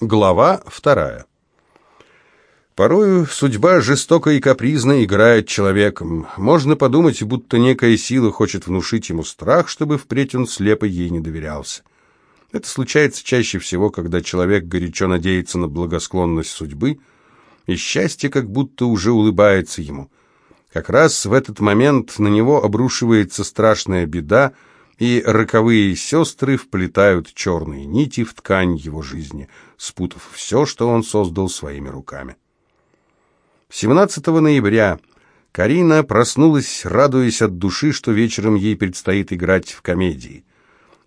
Глава вторая. Порою судьба жестоко и капризно играет человеком. Можно подумать, будто некая сила хочет внушить ему страх, чтобы впредь он слепо ей не доверялся. Это случается чаще всего, когда человек горячо надеется на благосклонность судьбы, и счастье как будто уже улыбается ему. Как раз в этот момент на него обрушивается страшная беда, и роковые сестры вплетают черные нити в ткань его жизни, спутав все, что он создал своими руками. 17 ноября Карина проснулась, радуясь от души, что вечером ей предстоит играть в комедии.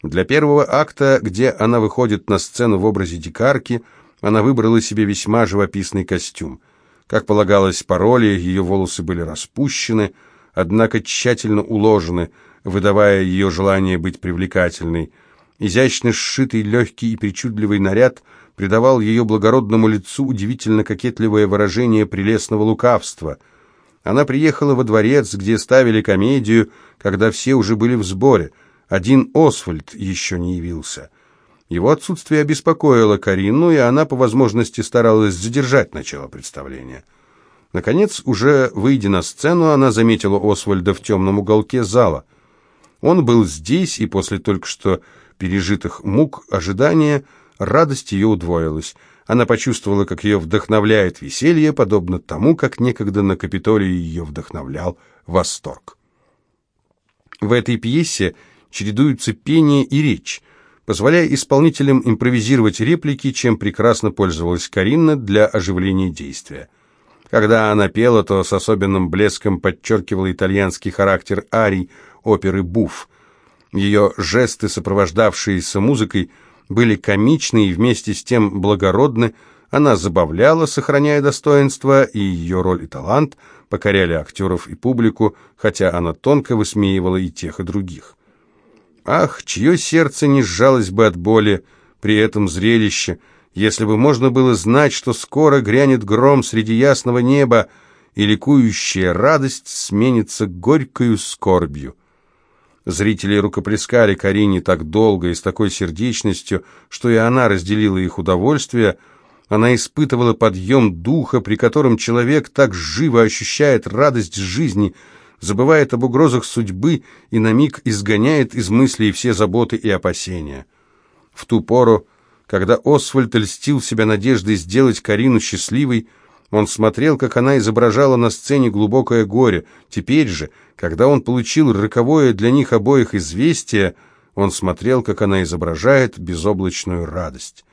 Для первого акта, где она выходит на сцену в образе дикарки, она выбрала себе весьма живописный костюм. Как полагалось по роли, ее волосы были распущены, однако тщательно уложены – выдавая ее желание быть привлекательной. Изящно сшитый, легкий и причудливый наряд придавал ее благородному лицу удивительно кокетливое выражение прелестного лукавства. Она приехала во дворец, где ставили комедию, когда все уже были в сборе. Один Освальд еще не явился. Его отсутствие обеспокоило Карину, и она по возможности старалась задержать начало представления. Наконец, уже выйдя на сцену, она заметила Освальда в темном уголке зала – он был здесь, и после только что пережитых мук ожидания радость ее удвоилась. Она почувствовала, как ее вдохновляет веселье, подобно тому, как некогда на Капитолии ее вдохновлял восторг. В этой пьесе чередуются пение и речь, позволяя исполнителям импровизировать реплики, чем прекрасно пользовалась Карина для оживления действия. Когда она пела, то с особенным блеском подчеркивала итальянский характер арий, оперы «Буф». Ее жесты, сопровождавшиеся музыкой, были комичны и вместе с тем благородны, она забавляла, сохраняя достоинство, и ее роль и талант покоряли актеров и публику, хотя она тонко высмеивала и тех, и других. Ах, чье сердце не сжалось бы от боли при этом зрелище, если бы можно было знать, что скоро грянет гром среди ясного неба, и ликующая радость сменится горькою скорбью. Зрители рукоплескали Карине так долго и с такой сердечностью, что и она разделила их удовольствие. Она испытывала подъем духа, при котором человек так живо ощущает радость жизни, забывает об угрозах судьбы и на миг изгоняет из мыслей все заботы и опасения. В ту пору, когда Освальд льстил себя надеждой сделать Карину счастливой, он смотрел, как она изображала на сцене глубокое горе. Теперь же, когда он получил роковое для них обоих известие, он смотрел, как она изображает безоблачную радость.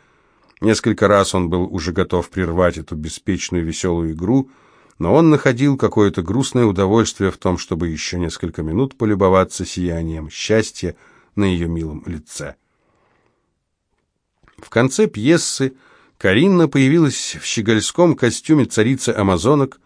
Несколько раз он был уже готов прервать эту беспечную веселую игру, но он находил какое-то грустное удовольствие в том, чтобы еще несколько минут полюбоваться сиянием счастья на ее милом лице. В конце пьесы Каринна появилась в щегольском костюме царицы амазонок.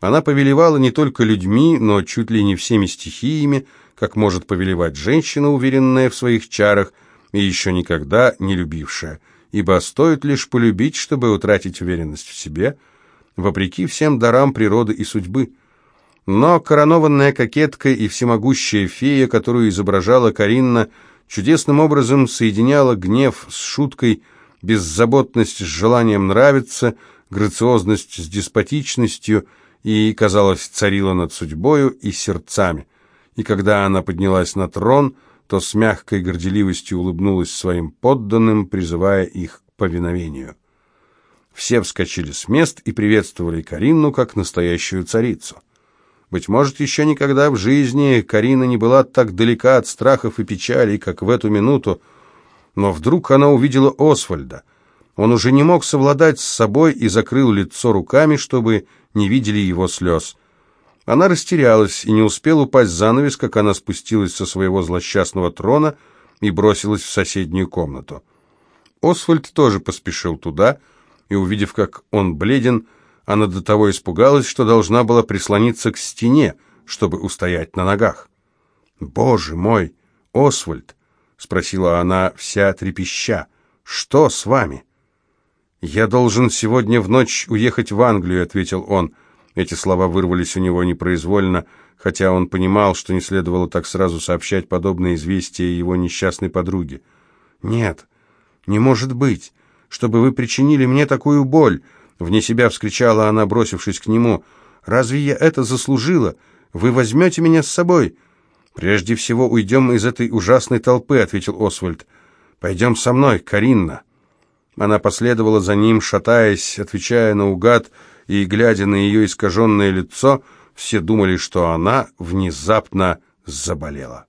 Она повелевала не только людьми, но чуть ли не всеми стихиями, как может повелевать женщина, уверенная в своих чарах и еще никогда не любившая, ибо стоит лишь полюбить, чтобы утратить уверенность в себе, вопреки всем дарам природы и судьбы. Но коронованная кокетка и всемогущая фея, которую изображала Каринна, чудесным образом соединяла гнев с шуткой – беззаботность с желанием нравиться, грациозность с деспотичностью и, казалось, царила над судьбою и сердцами. И когда она поднялась на трон, то с мягкой горделивостью улыбнулась своим подданным, призывая их к повиновению. Все вскочили с мест и приветствовали Карину как настоящую царицу. Быть может, еще никогда в жизни Карина не была так далека от страхов и печалей, как в эту минуту, но вдруг она увидела Освальда. Он уже не мог совладать с собой и закрыл лицо руками, чтобы не видели его слез. Она растерялась и не успела упасть занавес, как она спустилась со своего злосчастного трона и бросилась в соседнюю комнату. Освальд тоже поспешил туда, и, увидев, как он бледен, она до того испугалась, что должна была прислониться к стене, чтобы устоять на ногах. «Боже мой, Освальд!» Спросила она, вся трепеща. «Что с вами?» «Я должен сегодня в ночь уехать в Англию», — ответил он. Эти слова вырвались у него непроизвольно, хотя он понимал, что не следовало так сразу сообщать подобное известие его несчастной подруге. «Нет, не может быть. чтобы вы причинили мне такую боль!» Вне себя вскричала она, бросившись к нему. «Разве я это заслужила? Вы возьмете меня с собой?» «Прежде всего уйдем из этой ужасной толпы», — ответил Освальд. «Пойдем со мной, Каринна». Она последовала за ним, шатаясь, отвечая наугад, и, глядя на ее искаженное лицо, все думали, что она внезапно заболела.